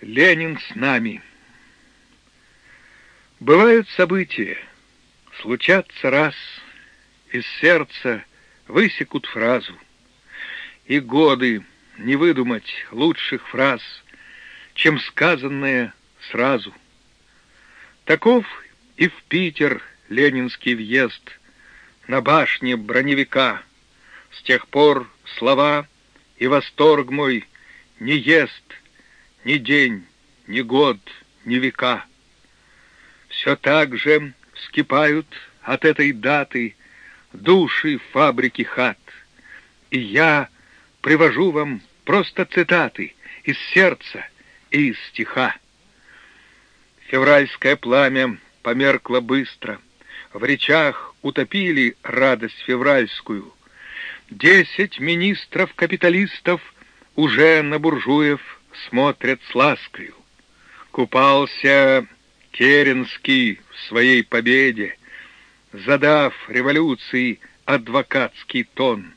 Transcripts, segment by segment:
Ленин с нами. Бывают события, случатся раз, из сердца высекут фразу, и годы не выдумать лучших фраз, чем сказанное сразу. Таков и в Питер ленинский въезд на башне броневика. С тех пор слова и восторг мой не ест ни день, ни год, ни века. Все так же вскипают от этой даты души фабрики хат. И я привожу вам просто цитаты из сердца и из стиха. Февральское пламя померкло быстро, в речах утопили радость февральскую. Десять министров-капиталистов уже на буржуев смотрят с ласкою. Купался Керенский в своей победе, задав революции адвокатский тон.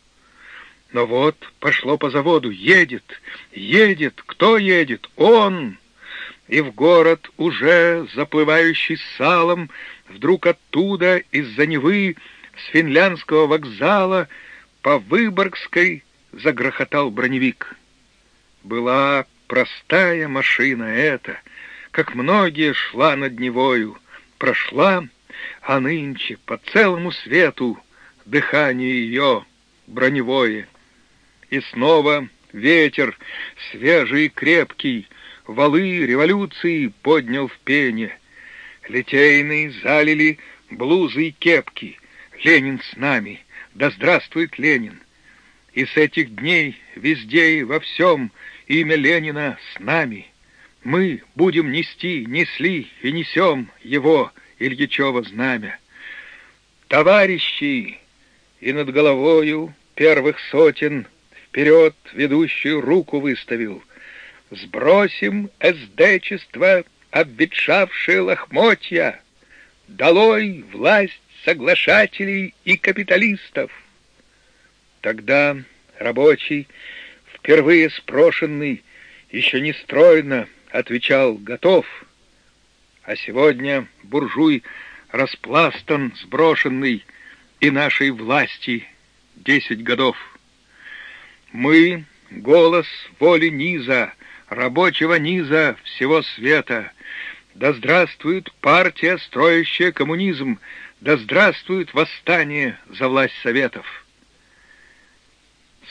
Но вот пошло по заводу, едет, едет, кто едет? Он! И в город, уже заплывающий салом, вдруг оттуда, из-за Невы, с финляндского вокзала, по Выборгской загрохотал броневик. Была простая машина эта, как многие шла над Невою, прошла, а нынче по целому свету дыхание ее броневое. И снова ветер, свежий и крепкий, валы революции поднял в пене. Литейные залили блузы и кепки. Ленин с нами, да здравствует Ленин! И с этих дней везде и во всем — Имя Ленина с нами. Мы будем нести, несли и несем его, Ильичева знамя. Товарищи! И над головою первых сотен вперед ведущую руку выставил. Сбросим эсдечество, обветшавшие лохмотья. Долой власть соглашателей и капиталистов. Тогда рабочий впервые спрошенный, еще не стройно отвечал «готов». А сегодня буржуй распластан, сброшенный, и нашей власти десять годов. Мы — голос воли низа, рабочего низа всего света. Да здравствует партия, строящая коммунизм, да здравствует восстание за власть советов.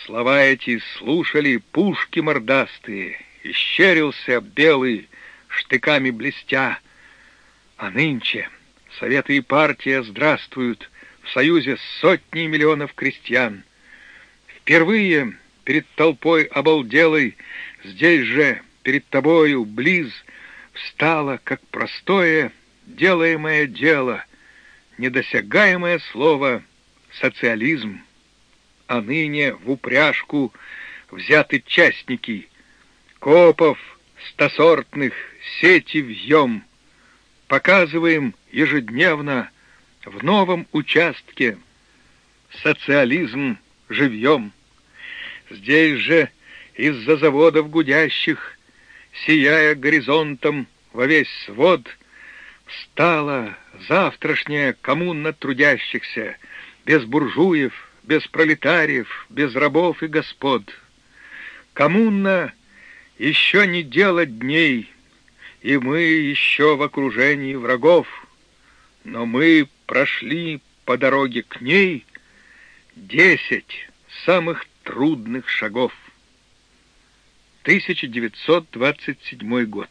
Слова эти слушали пушки мордастые, Исчерился белый, штыками блестя. А нынче Советы и партия здравствуют В союзе сотни миллионов крестьян. Впервые перед толпой обалделой Здесь же, перед тобою, близ, Встало, как простое, делаемое дело, Недосягаемое слово «социализм» а ныне в упряжку взяты частники. Копов стосортных сети вьем, показываем ежедневно в новом участке социализм живьем. Здесь же из-за заводов гудящих, сияя горизонтом во весь свод, встала завтрашняя коммуна трудящихся, без буржуев, без пролетариев, без рабов и господ. Коммуна еще не дело дней, и мы еще в окружении врагов, но мы прошли по дороге к ней десять самых трудных шагов. 1927 год.